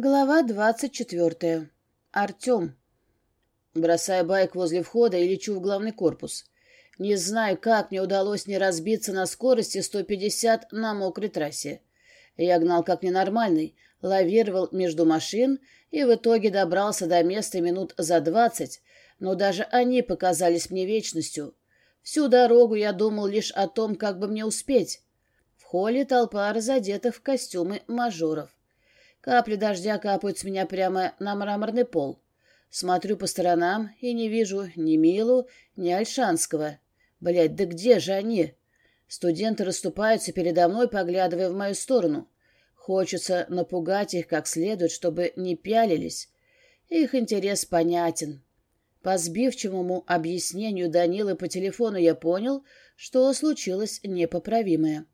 Глава двадцать четвертая. Артем. Бросаю байк возле входа и лечу в главный корпус. Не знаю, как мне удалось не разбиться на скорости 150 на мокрой трассе. Я гнал как ненормальный, лавировал между машин и в итоге добрался до места минут за двадцать, но даже они показались мне вечностью. Всю дорогу я думал лишь о том, как бы мне успеть. В холле толпа разодетых в костюмы мажоров. Капли дождя капают с меня прямо на мраморный пол. Смотрю по сторонам и не вижу ни Милу, ни Альшанского. Блядь, да где же они? Студенты расступаются передо мной, поглядывая в мою сторону. Хочется напугать их как следует, чтобы не пялились. Их интерес понятен. По сбивчивому объяснению Данилы по телефону я понял, что случилось непоправимое.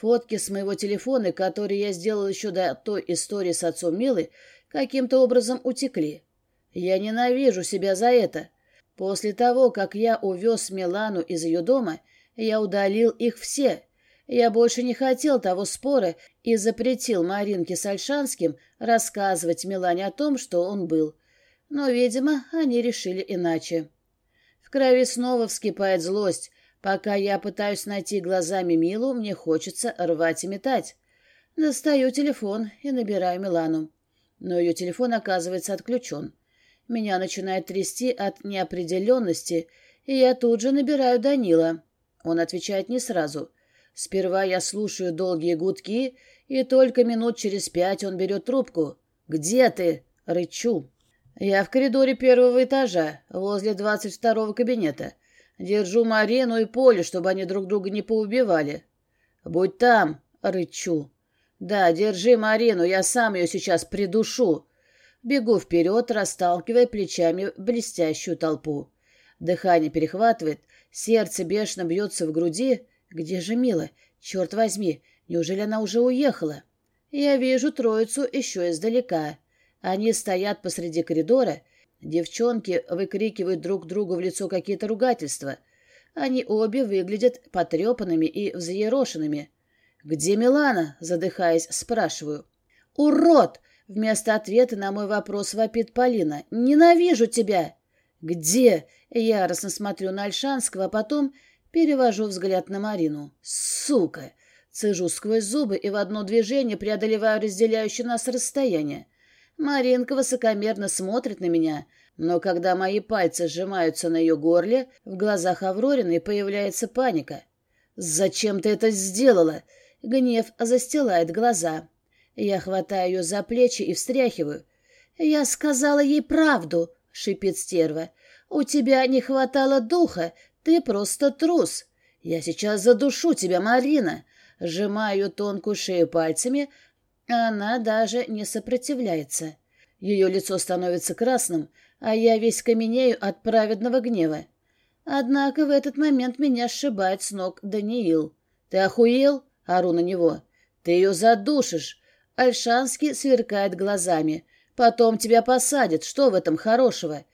Фотки с моего телефона, которые я сделал еще до той истории с отцом Милы, каким-то образом утекли. Я ненавижу себя за это. После того, как я увез Милану из ее дома, я удалил их все. Я больше не хотел того спора и запретил Маринке с Альшанским рассказывать Милане о том, что он был. Но, видимо, они решили иначе. В крови снова вскипает злость, Пока я пытаюсь найти глазами Милу, мне хочется рвать и метать. Достаю телефон и набираю Милану. Но ее телефон оказывается отключен. Меня начинает трясти от неопределенности, и я тут же набираю Данила. Он отвечает не сразу. Сперва я слушаю долгие гудки, и только минут через пять он берет трубку. «Где ты?» — рычу. «Я в коридоре первого этажа, возле двадцать второго кабинета. Держу Марину и Поле, чтобы они друг друга не поубивали. Будь там, рычу. Да, держи Марину, я сам ее сейчас придушу. Бегу вперед, расталкивая плечами блестящую толпу. Дыхание перехватывает, сердце бешено бьется в груди. Где же Мила? Черт возьми, неужели она уже уехала? Я вижу троицу еще издалека. Они стоят посреди коридора, Девчонки выкрикивают друг другу в лицо какие-то ругательства. Они обе выглядят потрепанными и взъерошенными. «Где Милана?» — задыхаясь, спрашиваю. «Урод!» — вместо ответа на мой вопрос вопит Полина. «Ненавижу тебя!» «Где?» — яростно смотрю на Альшанского, а потом перевожу взгляд на Марину. «Сука!» Цежу сквозь зубы и в одно движение преодолеваю разделяющее нас расстояние. Маринка высокомерно смотрит на меня, но когда мои пальцы сжимаются на ее горле, в глазах Аврориной появляется паника. «Зачем ты это сделала?» Гнев застилает глаза. Я хватаю ее за плечи и встряхиваю. «Я сказала ей правду», — шипит стерва. «У тебя не хватало духа, ты просто трус. Я сейчас задушу тебя, Марина». Сжимаю тонкую шею пальцами, она даже не сопротивляется. Ее лицо становится красным, а я весь каменею от праведного гнева. Однако в этот момент меня сшибает с ног Даниил. «Ты охуел?» — ору на него. «Ты ее задушишь!» Альшанский сверкает глазами. «Потом тебя посадят. Что в этом хорошего?»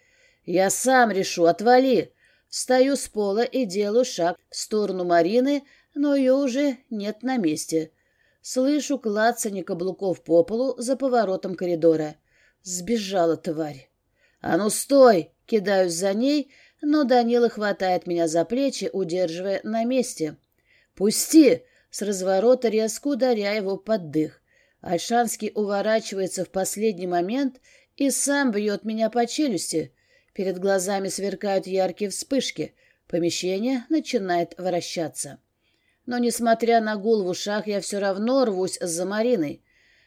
«Я сам решу. Отвали!» Встаю с пола и делаю шаг в сторону Марины, но ее уже нет на месте. Слышу клацанье каблуков по полу за поворотом коридора. Сбежала тварь. «А ну, стой!» — кидаюсь за ней, но Данила хватает меня за плечи, удерживая на месте. «Пусти!» — с разворота резко ударяя его под дых. Альшанский уворачивается в последний момент и сам бьет меня по челюсти. Перед глазами сверкают яркие вспышки. Помещение начинает вращаться. Но, несмотря на гул в ушах, я все равно рвусь за Мариной.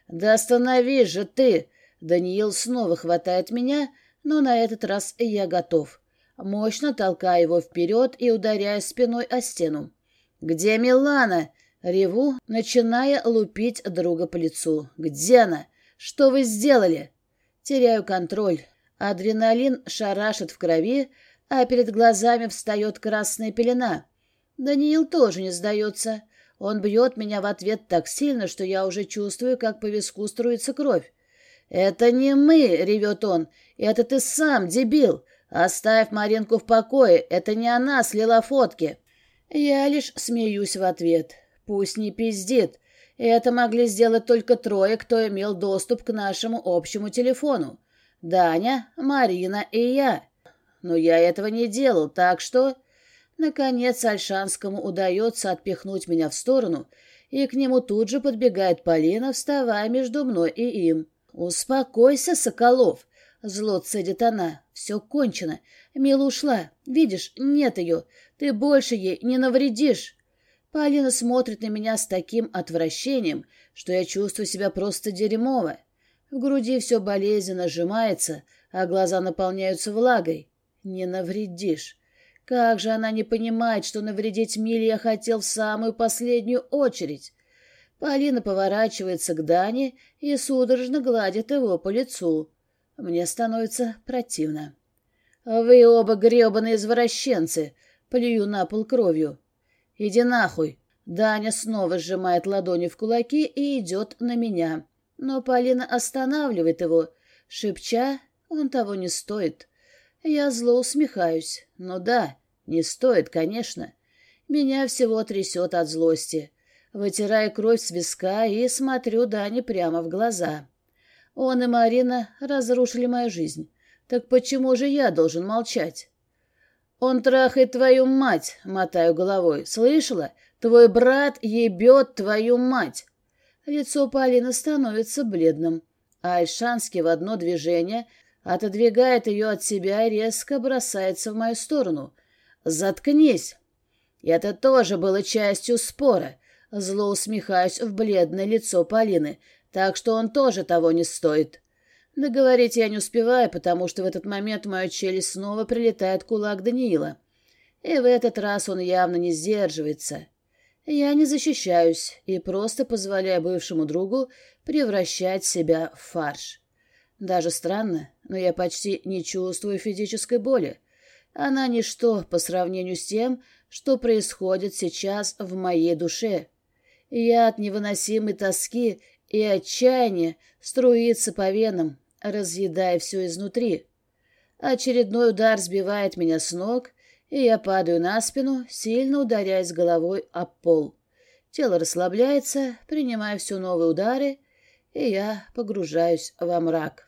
«Да остановись же ты!» Даниил снова хватает меня, но на этот раз я готов. Мощно толкаю его вперед и ударяю спиной о стену. «Где Милана?» Реву, начиная лупить друга по лицу. «Где она? Что вы сделали?» Теряю контроль. Адреналин шарашит в крови, а перед глазами встает красная пелена. Даниил тоже не сдается. Он бьет меня в ответ так сильно, что я уже чувствую, как по виску струится кровь. «Это не мы!» — ревет он. «Это ты сам, дебил! Оставь Маринку в покое, это не она слила фотки!» Я лишь смеюсь в ответ. Пусть не пиздит. Это могли сделать только трое, кто имел доступ к нашему общему телефону. Даня, Марина и я. Но я этого не делал, так что... Наконец Альшанскому удается отпихнуть меня в сторону, и к нему тут же подбегает Полина, вставая между мной и им. «Успокойся, Соколов!» — зло цедит она. «Все кончено. Мила ушла. Видишь, нет ее. Ты больше ей не навредишь». Полина смотрит на меня с таким отвращением, что я чувствую себя просто дерьмово. В груди все болезненно сжимается, а глаза наполняются влагой. Не навредишь. Как же она не понимает, что навредить Миле я хотел в самую последнюю очередь? Полина поворачивается к Дане и судорожно гладит его по лицу. Мне становится противно. «Вы оба гребаные извращенцы!» — плюю на пол кровью. «Иди нахуй!» Даня снова сжимает ладони в кулаки и идет на меня. Но Полина останавливает его, шепча, он того не стоит. Я зло усмехаюсь. Ну да, не стоит, конечно. Меня всего трясет от злости. Вытираю кровь с виска и смотрю Дане прямо в глаза. Он и Марина разрушили мою жизнь. Так почему же я должен молчать? Он трахает твою мать, мотаю головой. Слышала? Твой брат ебет твою мать. Лицо Полины становится бледным, а Альшанский в одно движение отодвигает ее от себя и резко бросается в мою сторону. «Заткнись!» Это тоже было частью спора. Зло усмехаюсь в бледное лицо Полины, так что он тоже того не стоит. Договорить я не успеваю, потому что в этот момент в мою челюсть снова прилетает кулак Даниила. И в этот раз он явно не сдерживается. Я не защищаюсь и просто позволяю бывшему другу превращать себя в фарш. Даже странно, но я почти не чувствую физической боли. Она ничто по сравнению с тем, что происходит сейчас в моей душе. Я от невыносимой тоски и отчаяния струится по венам, разъедая все изнутри. Очередной удар сбивает меня с ног, и я падаю на спину, сильно ударяясь головой об пол. Тело расслабляется, принимая все новые удары, и я погружаюсь во мрак.